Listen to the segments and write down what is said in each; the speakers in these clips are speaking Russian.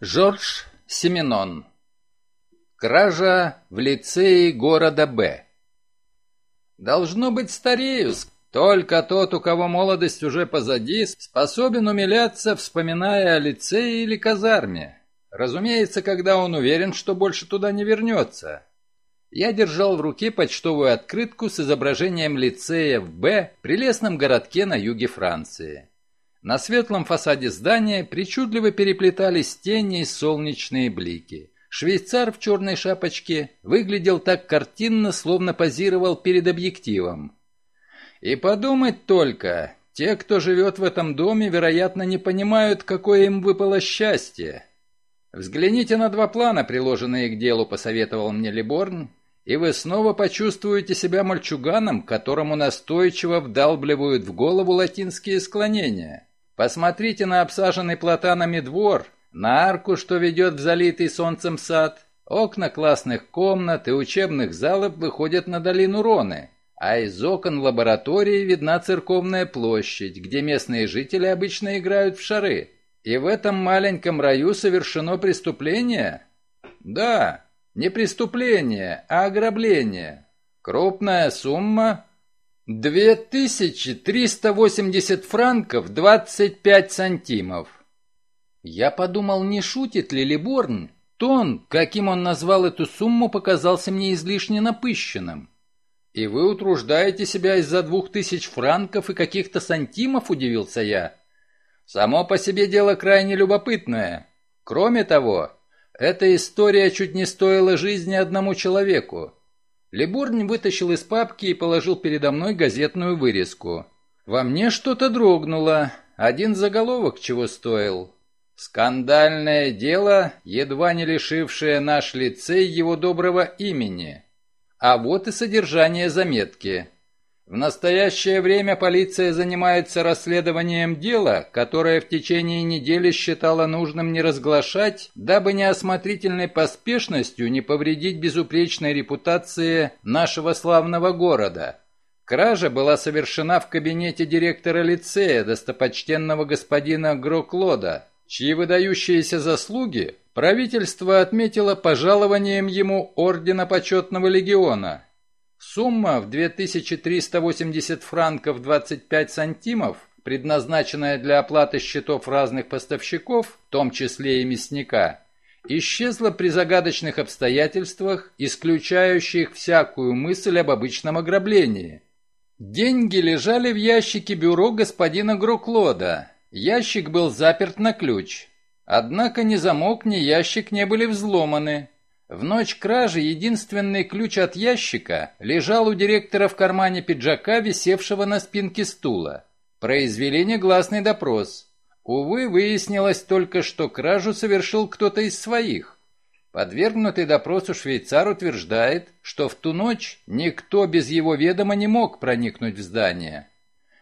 Жорж Семенон. Кража в лицее города Б. Должно быть, стареюсь. Только тот, у кого молодость уже позади, способен умиляться, вспоминая о лицее или казарме. Разумеется, когда он уверен, что больше туда не вернется. Я держал в руке почтовую открытку с изображением лицея в Б, прелестном городке на юге Франции. На светлом фасаде здания причудливо переплетались тени и солнечные блики. Швейцар в черной шапочке выглядел так картинно, словно позировал перед объективом. И подумать только, те, кто живет в этом доме, вероятно, не понимают, какое им выпало счастье. «Взгляните на два плана, приложенные к делу», — посоветовал мне Леборн, и вы снова почувствуете себя мальчуганом, которому настойчиво вдалбливают в голову латинские склонения. Посмотрите на обсаженный платанами двор, на арку, что ведет в залитый солнцем сад. Окна классных комнат и учебных залов выходят на долину Роны, а из окон лаборатории видна церковная площадь, где местные жители обычно играют в шары. И в этом маленьком раю совершено преступление? Да, не преступление, а ограбление. Крупная сумма 2380 франков 25 сантимов. Я подумал, не шутит ли Либорн. Тон, каким он назвал эту сумму, показался мне излишне напыщенным. «И вы утруждаете себя из-за двух тысяч франков и каких-то сантимов?» – удивился я. «Само по себе дело крайне любопытное. Кроме того, эта история чуть не стоила жизни одному человеку. Лебурн вытащил из папки и положил передо мной газетную вырезку. Во мне что-то дрогнуло. Один заголовок чего стоил. «Скандальное дело, едва не лишившее наш лицей его доброго имени». А вот и содержание заметки. В настоящее время полиция занимается расследованием дела, которое в течение недели считала нужным не разглашать, дабы неосмотрительной поспешностью не повредить безупречной репутации нашего славного города. Кража была совершена в кабинете директора лицея, достопочтенного господина Гроклода, чьи выдающиеся заслуги правительство отметило пожалованием ему Ордена Почетного Легиона. Сумма в 2380 франков 25 сантимов, предназначенная для оплаты счетов разных поставщиков, в том числе и мясника, исчезла при загадочных обстоятельствах, исключающих всякую мысль об обычном ограблении. Деньги лежали в ящике бюро господина Гроклода. Ящик был заперт на ключ. Однако ни замок, ни ящик не были взломаны. В ночь кражи единственный ключ от ящика лежал у директора в кармане пиджака, висевшего на спинке стула. Произвели негласный допрос. Увы, выяснилось только, что кражу совершил кто-то из своих. Подвергнутый допросу швейцар утверждает, что в ту ночь никто без его ведома не мог проникнуть в здание.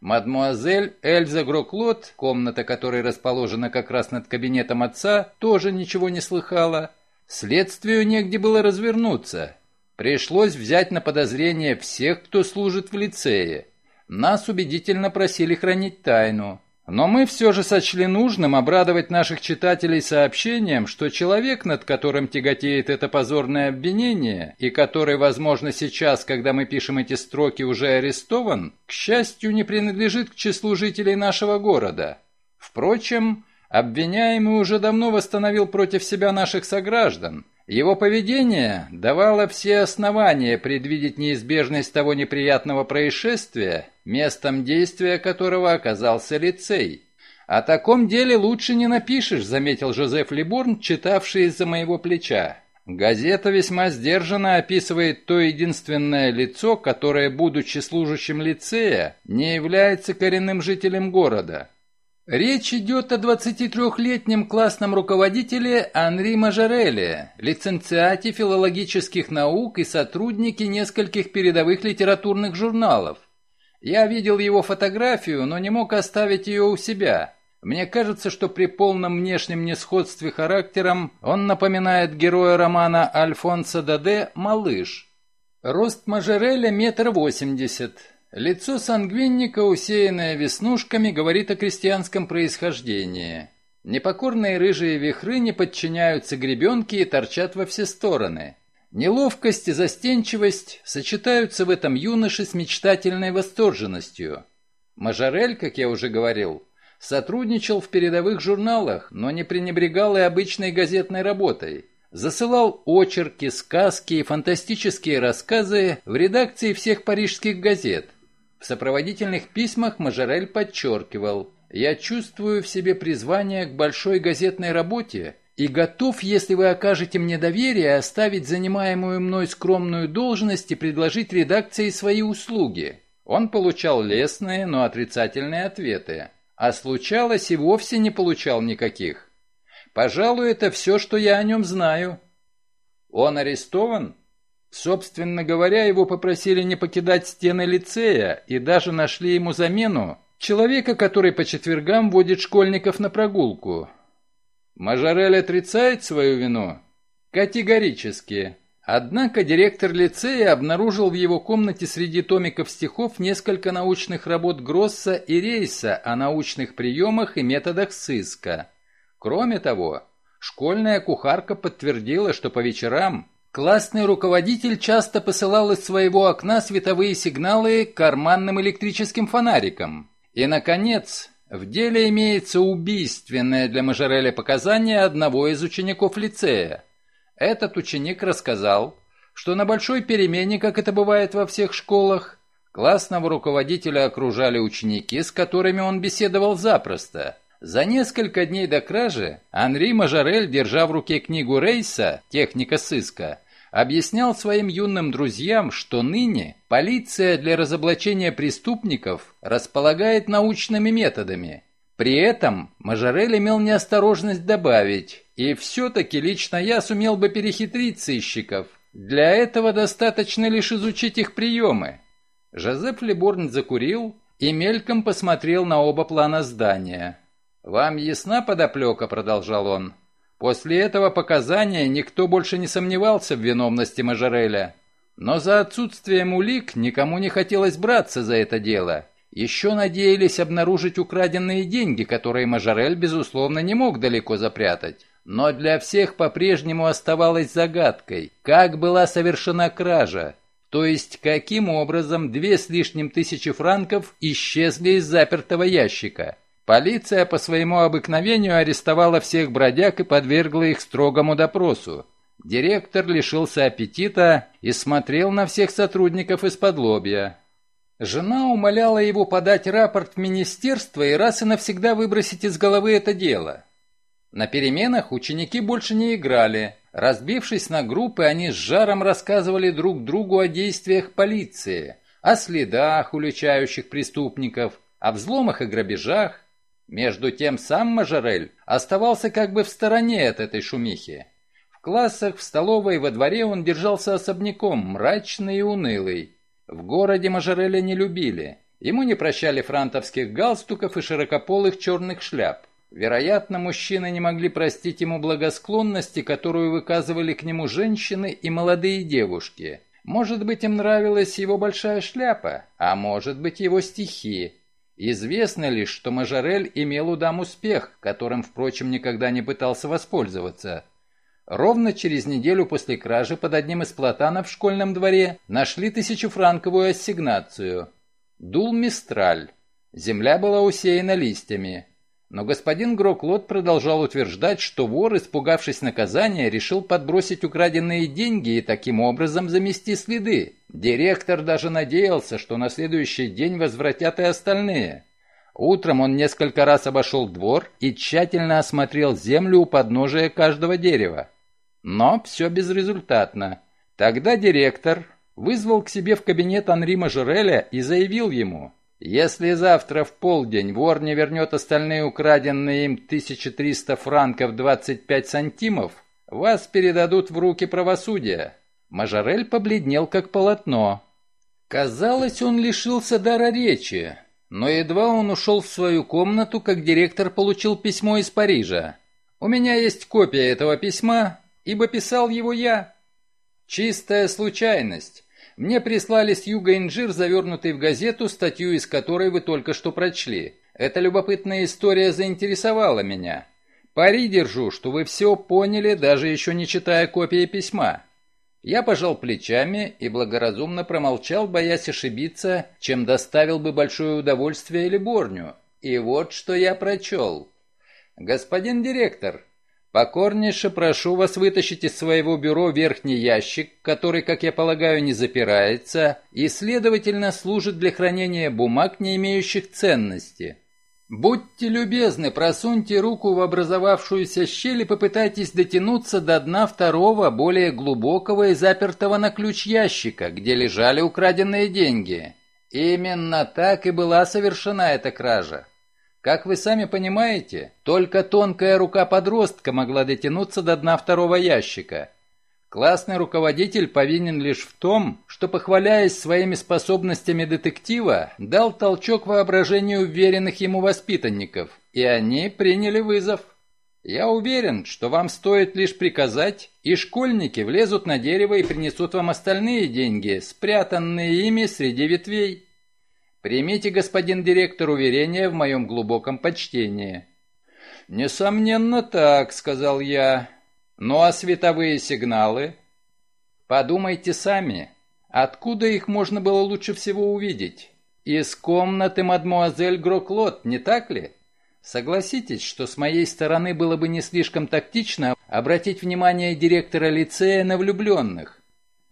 Мадмуазель Эльза Гроклот, комната которой расположена как раз над кабинетом отца, тоже ничего не слыхала, Следствию негде было развернуться. Пришлось взять на подозрение всех, кто служит в лицее. Нас убедительно просили хранить тайну. Но мы все же сочли нужным обрадовать наших читателей сообщением, что человек, над которым тяготеет это позорное обвинение, и который, возможно, сейчас, когда мы пишем эти строки, уже арестован, к счастью, не принадлежит к числу жителей нашего города. Впрочем, Обвиняемый уже давно восстановил против себя наших сограждан. Его поведение давало все основания предвидеть неизбежность того неприятного происшествия, местом действия которого оказался лицей. «О таком деле лучше не напишешь», — заметил Жозеф Либорн, читавший из-за моего плеча. Газета весьма сдержанно описывает то единственное лицо, которое, будучи служащим лицея, не является коренным жителем города. Речь идет о 23-летнем классном руководителе Анри Мажорелле, лиценциате филологических наук и сотруднике нескольких передовых литературных журналов. Я видел его фотографию, но не мог оставить ее у себя. Мне кажется, что при полном внешнем несходстве характером он напоминает героя романа Альфонса Даде «Малыш». Рост Мажореля метр восемьдесят. Лицо сангвинника, усеянное веснушками, говорит о крестьянском происхождении. Непокорные рыжие вихры не подчиняются гребенке и торчат во все стороны. Неловкость и застенчивость сочетаются в этом юноше с мечтательной восторженностью. Мажорель, как я уже говорил, сотрудничал в передовых журналах, но не пренебрегал и обычной газетной работой. Засылал очерки, сказки и фантастические рассказы в редакции всех парижских газет. В сопроводительных письмах Мажорель подчеркивал – я чувствую в себе призвание к большой газетной работе и готов, если вы окажете мне доверие, оставить занимаемую мной скромную должность и предложить редакции свои услуги. Он получал лестные, но отрицательные ответы, а случалось и вовсе не получал никаких. Пожалуй, это все, что я о нем знаю. Он арестован? Собственно говоря, его попросили не покидать стены лицея и даже нашли ему замену, Человека, который по четвергам водит школьников на прогулку. Мажорель отрицает свою вину? Категорически. Однако директор лицея обнаружил в его комнате среди томиков стихов несколько научных работ Гросса и Рейса о научных приемах и методах сыска. Кроме того, школьная кухарка подтвердила, что по вечерам классный руководитель часто посылал из своего окна световые сигналы карманным электрическим фонарикам. И, наконец, в деле имеется убийственное для Мажореля показание одного из учеников лицея. Этот ученик рассказал, что на большой перемене, как это бывает во всех школах, классного руководителя окружали ученики, с которыми он беседовал запросто. За несколько дней до кражи Анри Мажорель, держа в руке книгу Рейса «Техника сыска», объяснял своим юным друзьям, что ныне полиция для разоблачения преступников располагает научными методами. При этом Мажорель имел неосторожность добавить, и все-таки лично я сумел бы перехитрить сыщиков. Для этого достаточно лишь изучить их приемы. Жозеф Леборн закурил и мельком посмотрел на оба плана здания. «Вам ясна подоплека?» — продолжал он. После этого показания никто больше не сомневался в виновности Мажореля. Но за отсутствием улик никому не хотелось браться за это дело. Еще надеялись обнаружить украденные деньги, которые Мажорель, безусловно, не мог далеко запрятать. Но для всех по-прежнему оставалось загадкой, как была совершена кража, то есть каким образом две с лишним тысячи франков исчезли из запертого ящика. Полиция по своему обыкновению арестовала всех бродяг и подвергла их строгому допросу. Директор лишился аппетита и смотрел на всех сотрудников из-под лобья. Жена умоляла его подать рапорт в министерство и раз и навсегда выбросить из головы это дело. На переменах ученики больше не играли. Разбившись на группы, они с жаром рассказывали друг другу о действиях полиции, о следах, уличающих преступников, о взломах и грабежах. Между тем сам Мажорель оставался как бы в стороне от этой шумихи. В классах, в столовой во дворе он держался особняком, мрачный и унылый. В городе Мажореля не любили. Ему не прощали франтовских галстуков и широкополых черных шляп. Вероятно, мужчины не могли простить ему благосклонности, которую выказывали к нему женщины и молодые девушки. Может быть, им нравилась его большая шляпа, а может быть, его стихи. Известно лишь, что Мажорель имел у дам успех, которым, впрочем, никогда не пытался воспользоваться. Ровно через неделю после кражи под одним из платанов в школьном дворе нашли тысячефранковую ассигнацию. Дул Мистраль. Земля была усеяна листьями. Но господин Гроклот продолжал утверждать, что вор, испугавшись наказания, решил подбросить украденные деньги и таким образом замести следы. Директор даже надеялся, что на следующий день возвратят и остальные. Утром он несколько раз обошел двор и тщательно осмотрел землю у подножия каждого дерева. Но все безрезультатно. Тогда директор вызвал к себе в кабинет Анри Мажореля и заявил ему – если завтра в полдень вор не вернет остальные украденные им 1300 франков 25 сантимов, вас передадут в руки правосудия. Мажорель побледнел, как полотно. Казалось, он лишился дара речи, но едва он ушел в свою комнату, как директор получил письмо из Парижа. «У меня есть копия этого письма, ибо писал его я». Чистая случайность. Мне прислали с юга инжир, завернутый в газету, статью из которой вы только что прочли. Эта любопытная история заинтересовала меня. Пари держу, что вы все поняли, даже еще не читая копии письма. Я пожал плечами и благоразумно промолчал, боясь ошибиться, чем доставил бы большое удовольствие или борню. И вот что я прочел. «Господин директор, покорнейше прошу вас вытащить из своего бюро верхний ящик, который, как я полагаю, не запирается и, следовательно, служит для хранения бумаг, не имеющих ценности». Будьте любезны, просуньте руку в образовавшуюся щель и попытайтесь дотянуться до дна второго, более глубокого и запертого на ключ ящика, где лежали украденные деньги. Именно так и была совершена эта кража. Как вы сами понимаете, только тонкая рука подростка могла дотянуться до дна второго ящика. Классный руководитель повинен лишь в том, что, похваляясь своими способностями детектива, дал толчок воображению уверенных ему воспитанников, и они приняли вызов. Я уверен, что вам стоит лишь приказать, и школьники влезут на дерево и принесут вам остальные деньги, спрятанные ими среди ветвей. Примите, господин директор, уверение в моем глубоком почтении». «Несомненно так», — сказал я. Ну а световые сигналы? Подумайте сами, откуда их можно было лучше всего увидеть? Из комнаты мадмуазель Гроклот, не так ли? Согласитесь, что с моей стороны было бы не слишком тактично обратить внимание директора лицея на влюбленных.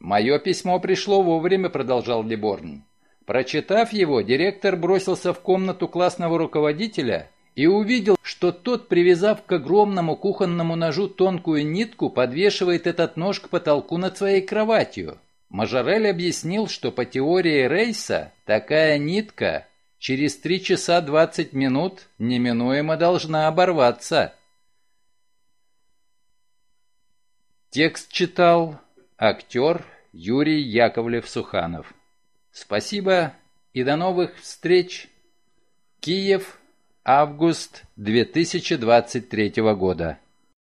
Мое письмо пришло вовремя, продолжал Леборн. Прочитав его, директор бросился в комнату классного руководителя и увидел, что тот, привязав к огромному кухонному ножу тонкую нитку, подвешивает этот нож к потолку над своей кроватью. Мажорель объяснил, что по теории Рейса такая нитка через 3 часа 20 минут неминуемо должна оборваться. Текст читал актер Юрий Яковлев-Суханов. Спасибо и до новых встреч. Киев, Август 2023 года.